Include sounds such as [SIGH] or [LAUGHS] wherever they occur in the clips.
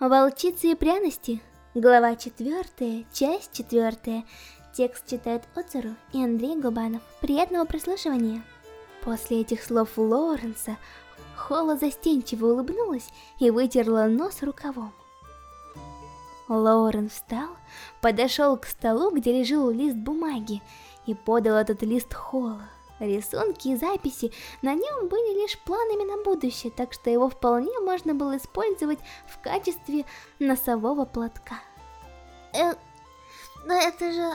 Волчицы и пряности. Глава 4, часть 4. Текст читает Оцару и Андрей Губанов. Приятного прослушивания. После этих слов Лоренса Холла застенчиво улыбнулась и вытерла нос рукавом. Лоурен встал, подошел к столу, где лежал лист бумаги, и подал этот лист Холла. Рисунки и записи на нем были лишь планами на будущее, так что его вполне можно было использовать в качестве носового платка. Э, но это же...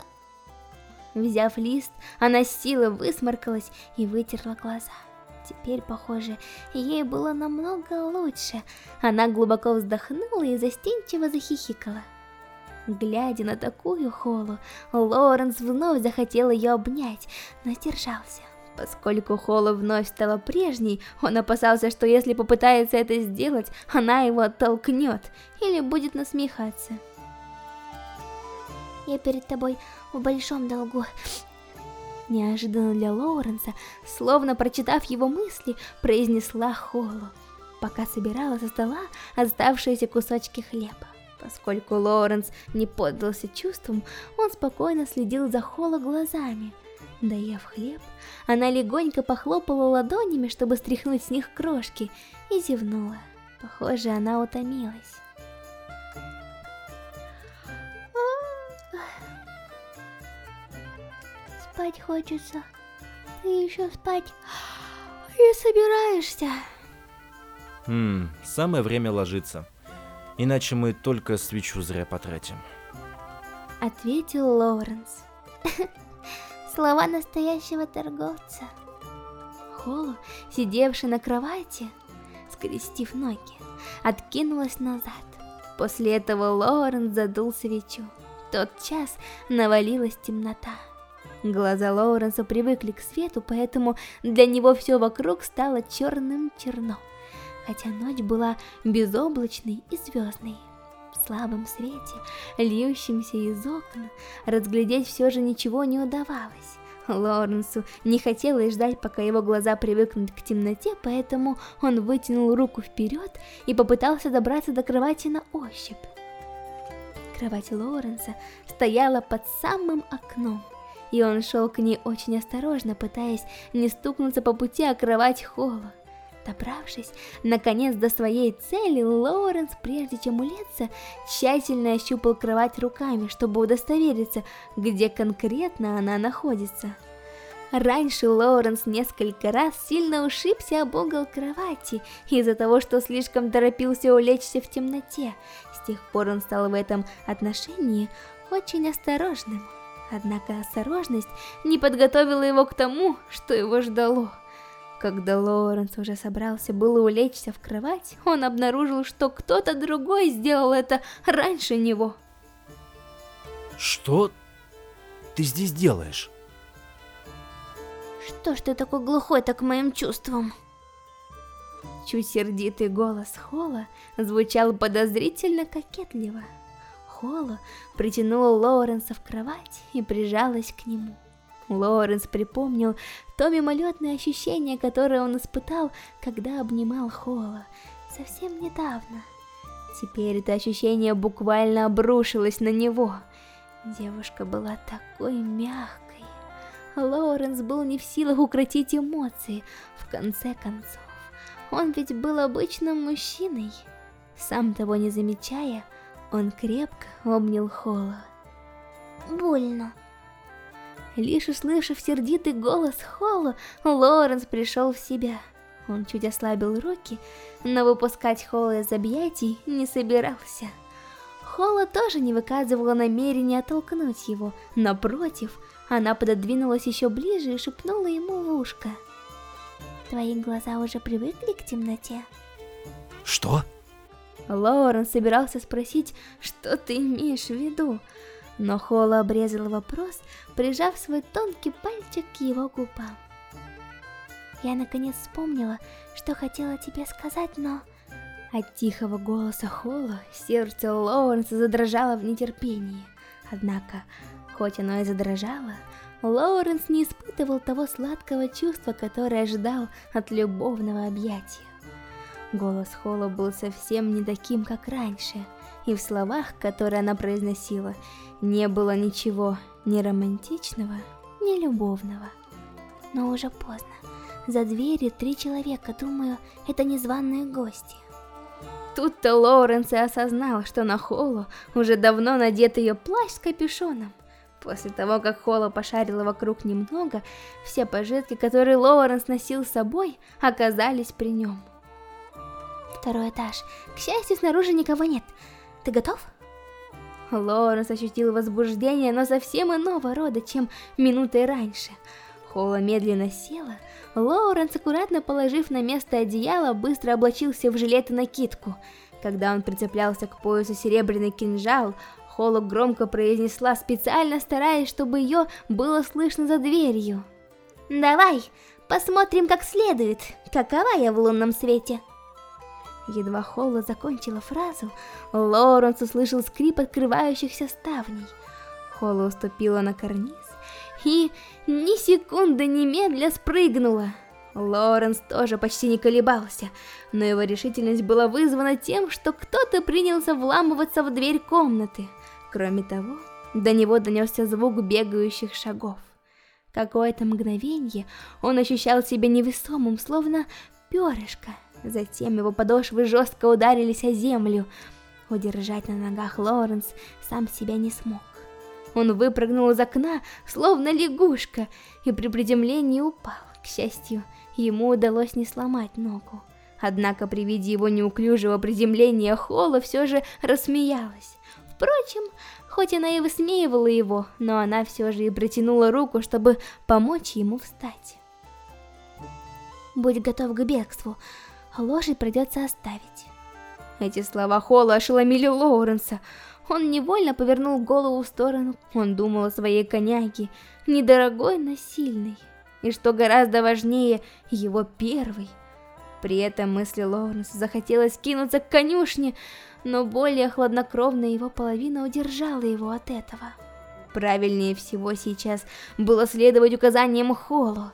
Взяв лист, она с силой высморкалась и вытерла глаза. Теперь, похоже, ей было намного лучше. Она глубоко вздохнула и застенчиво захихикала. Глядя на такую Холу, Лоренс вновь захотел ее обнять, но сдержался. Поскольку Холла вновь стала прежней, он опасался, что если попытается это сделать, она его оттолкнет или будет насмехаться. Я перед тобой в большом долгу. Неожиданно для Лоуренса, словно прочитав его мысли, произнесла Холлу, пока собирала со стола оставшиеся кусочки хлеба. Поскольку Лоуренс не поддался чувствам, он спокойно следил за Холло глазами – Доев хлеб, она легонько похлопала ладонями, чтобы стряхнуть с них крошки, и зевнула. Похоже, она утомилась. Спать хочется. Ты еще спать не собираешься? Хм, самое время ложиться. Иначе мы только свечу зря потратим. Ответил Лоуренс. [LAUGHS] Слова настоящего торговца. Холу, сидевшая на кровати, скрестив ноги, откинулась назад. После этого Лорен задул свечу. В тот час навалилась темнота. Глаза Лоуренса привыкли к свету, поэтому для него все вокруг стало черным-черно. Хотя ночь была безоблачной и звездной слабом свете, льющемся из окна, разглядеть все же ничего не удавалось. Лоренсу не хотелось ждать, пока его глаза привыкнут к темноте, поэтому он вытянул руку вперед и попытался добраться до кровати на ощупь. Кровать Лоренса стояла под самым окном, и он шел к ней очень осторожно, пытаясь не стукнуться по пути о кровать Холла. Добравшись, наконец, до своей цели, Лоуренс, прежде чем улеться, тщательно ощупал кровать руками, чтобы удостовериться, где конкретно она находится. Раньше Лоуренс несколько раз сильно ушибся об угол кровати из-за того, что слишком торопился улечься в темноте. С тех пор он стал в этом отношении очень осторожным. Однако осторожность не подготовила его к тому, что его ждало. Когда Лоуренс уже собрался было улечься в кровать, он обнаружил, что кто-то другой сделал это раньше него. Что ты здесь делаешь? Что ж ты такой глухой так к моим чувствам? Чуть сердитый голос Холла звучал подозрительно кокетливо. Холла притянула Лоуренса в кровать и прижалась к нему. Лоренс припомнил то мимолетное ощущение, которое он испытал, когда обнимал Холла совсем недавно. Теперь это ощущение буквально обрушилось на него. Девушка была такой мягкой. Лоуренс был не в силах укротить эмоции. В конце концов, он ведь был обычным мужчиной. Сам того не замечая, он крепко обнял Холла. Больно. Лишь услышав сердитый голос Холла, Лоренс пришел в себя. Он чуть ослабил руки, но выпускать Холла из объятий не собирался. Холла тоже не выказывала намерения оттолкнуть его. Напротив, она пододвинулась еще ближе и шепнула ему в ушко. Твои глаза уже привыкли к темноте? Что? Лорен собирался спросить, что ты имеешь в виду, но Холла обрезала вопрос, прижав свой тонкий пальчик к его губам. Я наконец вспомнила, что хотела тебе сказать, но... От тихого голоса Холла сердце Лоуренса задрожало в нетерпении. Однако, хоть оно и задрожало, Лоуренс не испытывал того сладкого чувства, которое ожидал от любовного объятия. Голос Холла был совсем не таким, как раньше, и в словах, которые она произносила, не было ничего ни романтичного, ни любовного. Но уже поздно. За дверью три человека, думаю, это незваные гости. Тут-то Лоуренс и осознал, что на Холлу уже давно надет ее плащ с капюшоном. После того, как Холла пошарила вокруг немного, все пожитки, которые Лоуренс носил с собой, оказались при нем. Второй этаж. К счастью, снаружи никого нет. Ты готов? Лоуренс ощутил возбуждение, но совсем иного рода, чем минутой раньше. Холла медленно села, Лоуренс, аккуратно положив на место одеяло, быстро облачился в жилет и накидку. Когда он прицеплялся к поясу серебряный кинжал, Холла громко произнесла, специально стараясь, чтобы ее было слышно за дверью. «Давай, посмотрим как следует, какова я в лунном свете». Едва Холла закончила фразу, Лоуренс услышал скрип открывающихся ставней. Холла уступила на карниз, и ни секунды немедля спрыгнула. Лоренс тоже почти не колебался, но его решительность была вызвана тем, что кто-то принялся вламываться в дверь комнаты. Кроме того, до него донесся звук бегающих шагов. Какое-то мгновение он ощущал себя невесомым, словно перышко. Затем его подошвы жестко ударились о землю. Удержать на ногах Лоренс сам себя не смог. Он выпрыгнул из окна, словно лягушка, и при приземлении упал. К счастью, ему удалось не сломать ногу. Однако при виде его неуклюжего приземления Холла все же рассмеялась. Впрочем, хоть она и высмеивала его, но она все же и протянула руку, чтобы помочь ему встать. «Будь готов к бегству, лошадь придется оставить». Эти слова Холла ошеломили Лоуренса. Он невольно повернул голову в сторону. Он думал о своей коняке, недорогой, но сильной. И что гораздо важнее, его первой. При этом мысли Лоуренса захотелось кинуться к конюшне, но более хладнокровная его половина удержала его от этого. Правильнее всего сейчас было следовать указаниям Холлу.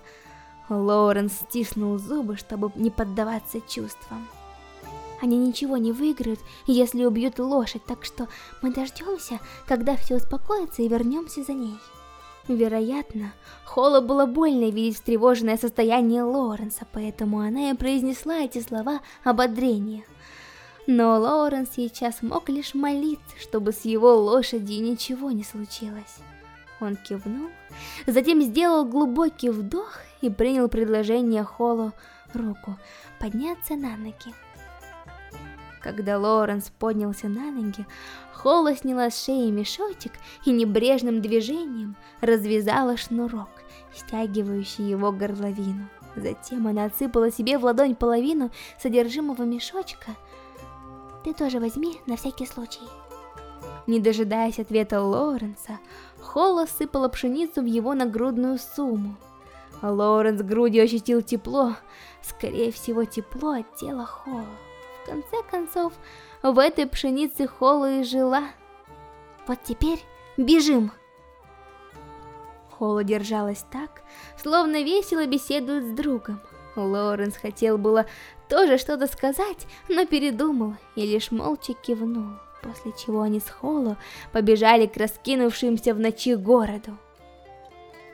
Лоуренс стиснул зубы, чтобы не поддаваться чувствам. Они ничего не выиграют, если убьют лошадь, так что мы дождемся, когда все успокоится и вернемся за ней. Вероятно, Холла было больно видеть встревоженное состояние Лоренса, поэтому она и произнесла эти слова ободрения. Но Лоренс сейчас мог лишь молиться, чтобы с его лошадью ничего не случилось. Он кивнул, затем сделал глубокий вдох и принял предложение Холлу руку подняться на ноги. Когда Лоренс поднялся на ноги, Холла сняла с шеи мешочек и небрежным движением развязала шнурок, стягивающий его горловину. Затем она отсыпала себе в ладонь половину содержимого мешочка. «Ты тоже возьми, на всякий случай». Не дожидаясь ответа Лоренса, Холла сыпала пшеницу в его нагрудную сумму. Лоренс грудью ощутил тепло, скорее всего тепло от тела Холла. В конце концов, в этой пшенице Холла и жила. Вот теперь бежим! Холла держалась так, словно весело беседует с другом. Лоренс хотел было тоже что-то сказать, но передумал и лишь молча кивнул, после чего они с Холло побежали к раскинувшимся в ночи городу.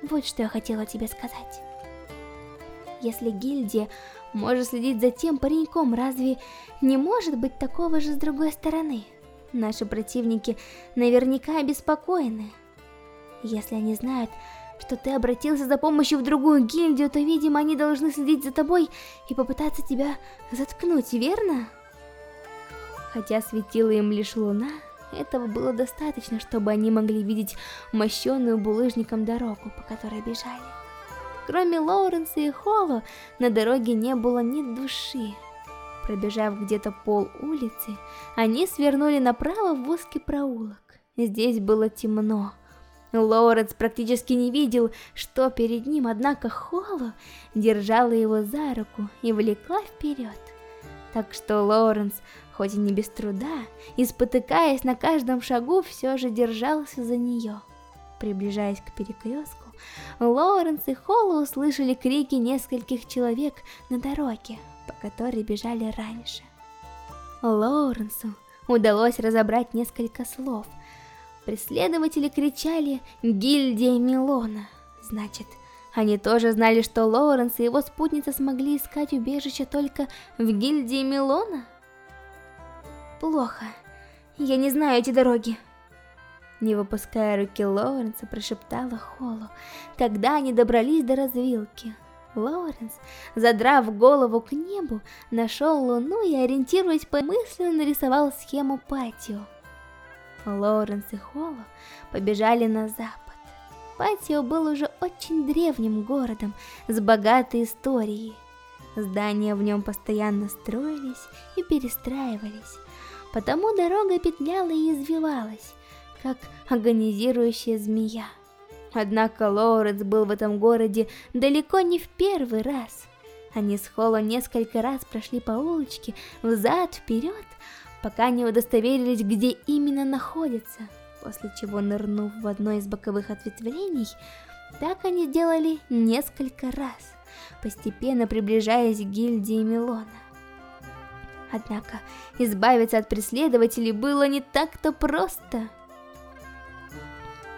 Вот что я хотела тебе сказать. Если гильдия может следить за тем пареньком, разве не может быть такого же с другой стороны? Наши противники наверняка обеспокоены. Если они знают, что ты обратился за помощью в другую гильдию, то, видимо, они должны следить за тобой и попытаться тебя заткнуть, верно? Хотя светила им лишь луна, этого было достаточно, чтобы они могли видеть мощенную булыжником дорогу, по которой бежали. Кроме Лоуренса и Холла, на дороге не было ни души. Пробежав где-то пол улицы, они свернули направо в узкий проулок. Здесь было темно. Лоуренс практически не видел, что перед ним, однако Холла держала его за руку и влекла вперед. Так что Лоуренс, хоть и не без труда, и спотыкаясь на каждом шагу, все же держался за нее. Приближаясь к перекрестку, Лоуренс и Холла услышали крики нескольких человек на дороге. по которой бежали раньше. Лоуренсу удалось разобрать несколько слов. Преследователи кричали «Гильдия Милона!» Значит, они тоже знали, что Лоуренс и его спутница смогли искать убежище только в гильдии Милона? Плохо. Я не знаю эти дороги. Не выпуская руки Лоуренса, прошептала Холлу, когда они добрались до развилки. Лоуренс, задрав голову к небу, нашел луну и, ориентируясь по мысли, нарисовал схему патио. Лоуренс и Холло побежали на запад. Патио был уже очень древним городом с богатой историей. Здания в нем постоянно строились и перестраивались, потому дорога петляла и извивалась, как агонизирующая змея. Однако Лоуренс был в этом городе далеко не в первый раз. Они с Холло несколько раз прошли по улочке взад-вперед, пока не удостоверились, где именно находится. После чего, нырнув в одно из боковых ответвлений, так они делали несколько раз, постепенно приближаясь к гильдии Милона. Однако, избавиться от преследователей было не так-то просто.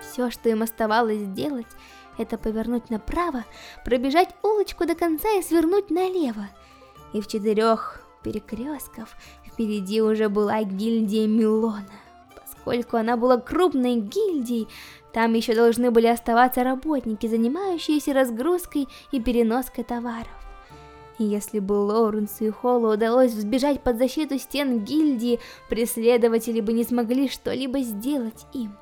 Все, что им оставалось сделать, это повернуть направо, пробежать улочку до конца и свернуть налево. И в четырех перекрестков впереди уже была гильдия Милона. Поскольку она была крупной гильдией, там еще должны были оставаться работники, занимающиеся разгрузкой и переноской товаров. И если бы Лоуренсу и Холлу удалось взбежать под защиту стен гильдии, преследователи бы не смогли что-либо сделать им.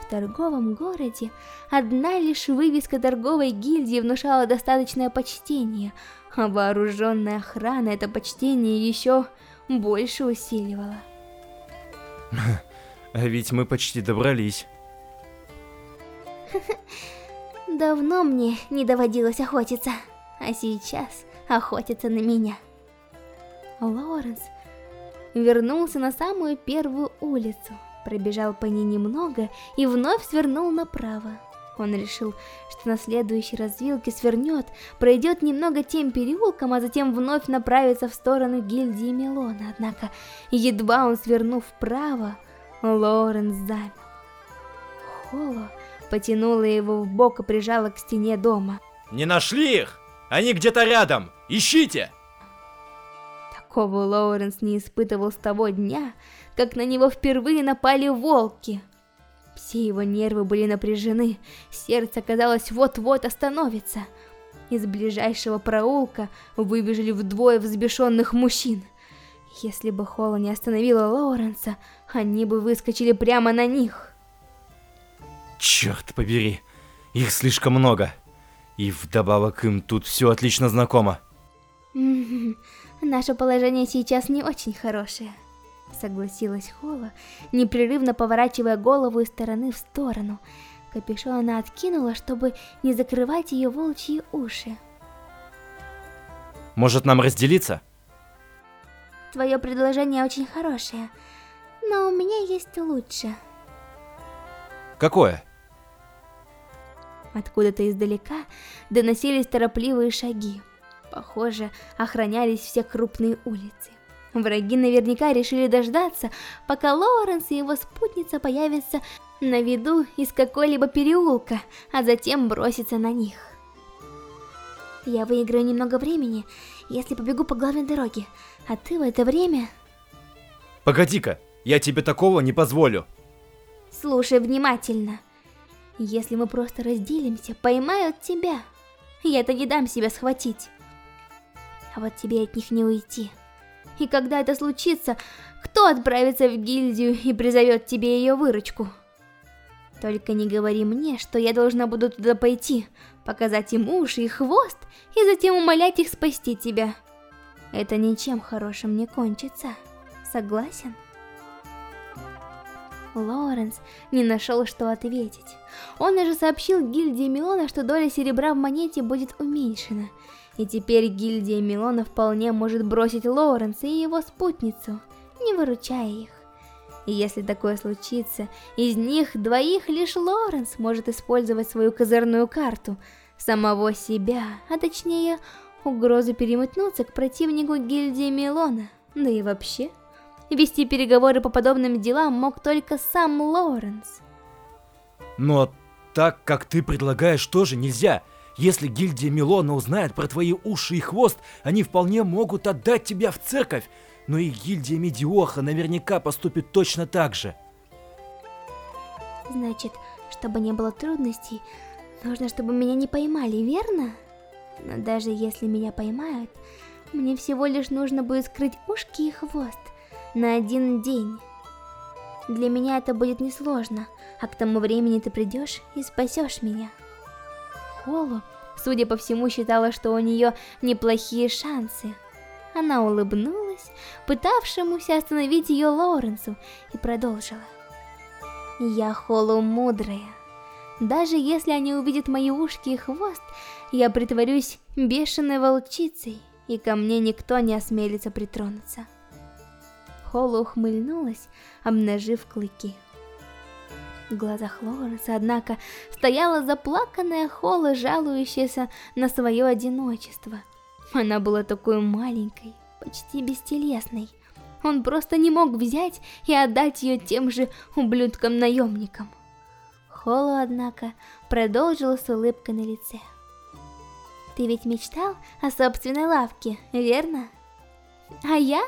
В торговом городе одна лишь вывеска торговой гильдии внушала достаточное почтение, а вооруженная охрана это почтение еще больше усиливала. [LAUGHS] А ведь мы почти добрались. [LAUGHS] Давно мне не доводилось охотиться, а сейчас охотятся на меня. Лоренс вернулся на самую первую улицу, пробежал по ней немного и вновь свернул направо. Он решил, что на следующей развилке свернет, пройдет немного тем переулком, а затем вновь направится в сторону гильдии Мелона. Однако, едва он свернув вправо, Лоренс замер. Холо потянула его в бок и прижала к стене дома. «Не нашли их? Они где-то рядом! Ищите!» Такого Лоуренс не испытывал с того дня, как на него впервые напали волки. Все его нервы были напряжены, сердце, казалось, вот-вот остановится. Из ближайшего проулка выбежали вдвое взбешенных мужчин. Если бы Холла не остановила Лоуренса, они бы выскочили прямо на них. Черт побери, их слишком много. И вдобавок им тут все отлично знакомо. Наше положение сейчас не очень хорошее. Согласилась Холла, непрерывно поворачивая голову из стороны в сторону. Капюшон она откинула, чтобы не закрывать ее волчьи уши. Может нам разделиться? Твое предложение очень хорошее, но у меня есть лучше. Какое? Откуда-то издалека доносились торопливые шаги. Похоже, охранялись все крупные улицы. Враги наверняка решили дождаться, пока Лоуренс и его спутница появятся на виду из какой-либо переулка, а затем броситься на них. Я выиграю немного времени, если побегу по главной дороге, а ты в это время... Погоди-ка, я тебе такого не позволю. Слушай внимательно. Если мы просто разделимся, поймают тебя. Я-то не дам себя схватить. А вот тебе от них не уйти. И когда это случится, кто отправится в гильдию и призовет тебе ее выручку? Только не говори мне, что я должна буду туда пойти, показать им уши и хвост, и затем умолять их спасти тебя. Это ничем хорошим не кончится. Согласен? Лоренс не нашел, что ответить. Он уже сообщил гильдии Милона, что доля серебра в монете будет уменьшена, и теперь гильдия Милона вполне может бросить Лоуренса и его спутницу, не выручая их. И если такое случится, из них двоих лишь Лоренс может использовать свою козырную карту, самого себя, а точнее угрозу переметнуться к противнику гильдии Милона. Да и вообще, вести переговоры по подобным делам мог только сам Лоуренс. Но так, как ты предлагаешь, тоже нельзя. Если гильдия Милона узнает про твои уши и хвост, они вполне могут отдать тебя в церковь. Но и гильдия Медиоха наверняка поступит точно так же. Значит, чтобы не было трудностей, нужно, чтобы меня не поймали, верно? Но даже если меня поймают, мне всего лишь нужно будет скрыть ушки и хвост на один день. Для меня это будет несложно, а к тому времени ты придешь и спасешь меня. Холу, судя по всему, считала, что у нее неплохие шансы. Она улыбнулась, пытавшемуся остановить ее Лоуренсу, и продолжила. Я Холу мудрая. Даже если они увидят мои ушки и хвост, я притворюсь бешеной волчицей, и ко мне никто не осмелится притронуться. Холу ухмыльнулась, обнажив клыки. В глазах Лоренса, однако, стояла заплаканная Холла, жалующаяся на свое одиночество. Она была такой маленькой, почти бестелесной. Он просто не мог взять и отдать ее тем же ублюдкам-наемникам. Холло, однако, продолжила с улыбкой на лице. Ты ведь мечтал о собственной лавке, верно? А я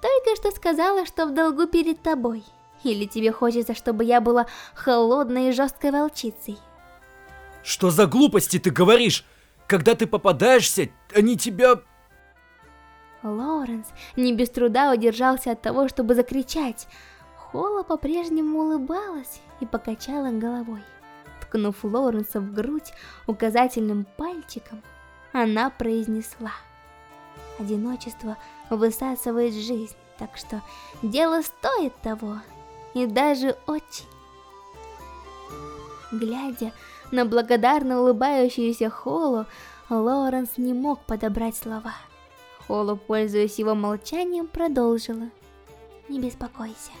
только что сказала, что в долгу перед тобой. Или тебе хочется, чтобы я была холодной и жесткой волчицей? Что за глупости ты говоришь? Когда ты попадаешься, они тебя... Лоуренс не без труда удержался от того, чтобы закричать. Холла по-прежнему улыбалась и покачала головой. Ткнув Лоуренса в грудь указательным пальчиком, она произнесла. Одиночество высасывает жизнь, так что дело стоит того и даже очень. Глядя на благодарно улыбающуюся Холу, Лоренс не мог подобрать слова. Холу, пользуясь его молчанием, продолжила. «Не беспокойся.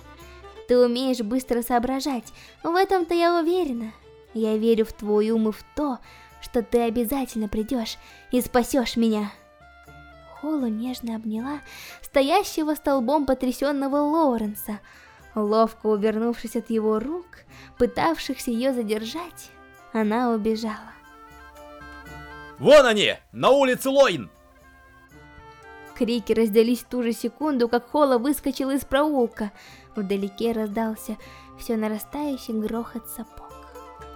Ты умеешь быстро соображать, в этом-то я уверена. Я верю в твой ум и в то, что ты обязательно придешь и спасешь меня». Холу нежно обняла стоящего столбом потрясенного Лоуренса, Ловко увернувшись от его рук, пытавшихся ее задержать, она убежала. Вон они, на улице Лоин! Крики раздались в ту же секунду, как Холла выскочила из проулка. Вдалеке раздался все нарастающий грохот сапог.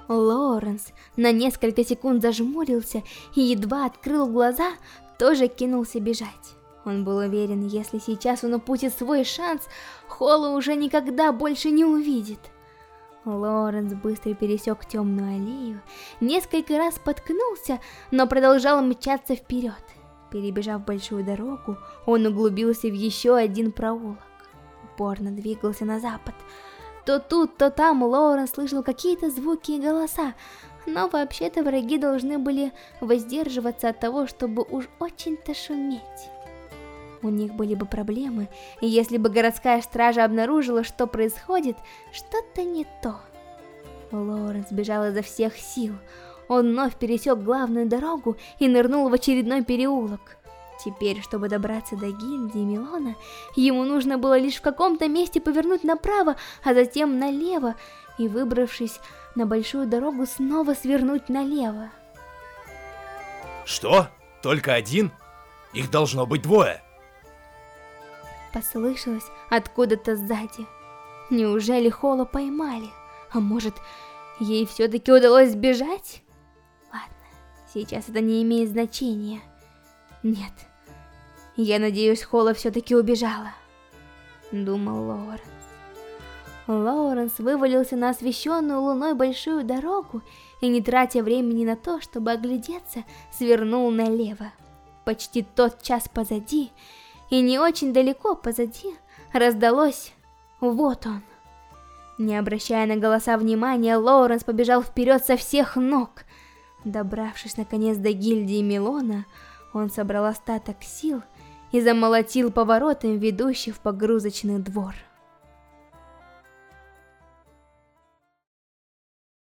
Лоуренс на несколько секунд зажмурился и едва открыл глаза, тоже кинулся бежать. Он был уверен, если сейчас он упустит свой шанс, Холла уже никогда больше не увидит. Лоренс быстро пересек темную аллею, несколько раз споткнулся, но продолжал мчаться вперед. Перебежав большую дорогу, он углубился в еще один проулок. Упорно двигался на запад. То тут, то там Лоуренс слышал какие-то звуки и голоса, но вообще-то враги должны были воздерживаться от того, чтобы уж очень-то шуметь у них были бы проблемы, и если бы городская стража обнаружила, что происходит, что-то не то. Лоренс бежал изо всех сил. Он вновь пересек главную дорогу и нырнул в очередной переулок. Теперь, чтобы добраться до гильдии Милона, ему нужно было лишь в каком-то месте повернуть направо, а затем налево, и, выбравшись на большую дорогу, снова свернуть налево. Что? Только один? Их должно быть двое. Послышалось откуда-то сзади. Неужели Холо поймали? А может, ей все-таки удалось сбежать? Ладно, сейчас это не имеет значения. Нет, я надеюсь, Холо все-таки убежала. Думал Лоуренс. Лоуренс вывалился на освещенную луной большую дорогу и, не тратя времени на то, чтобы оглядеться, свернул налево. Почти тот час позади и не очень далеко позади раздалось «Вот он». Не обращая на голоса внимания, Лоуренс побежал вперед со всех ног. Добравшись наконец до гильдии Милона, он собрал остаток сил и замолотил поворотом, ведущий в погрузочный двор.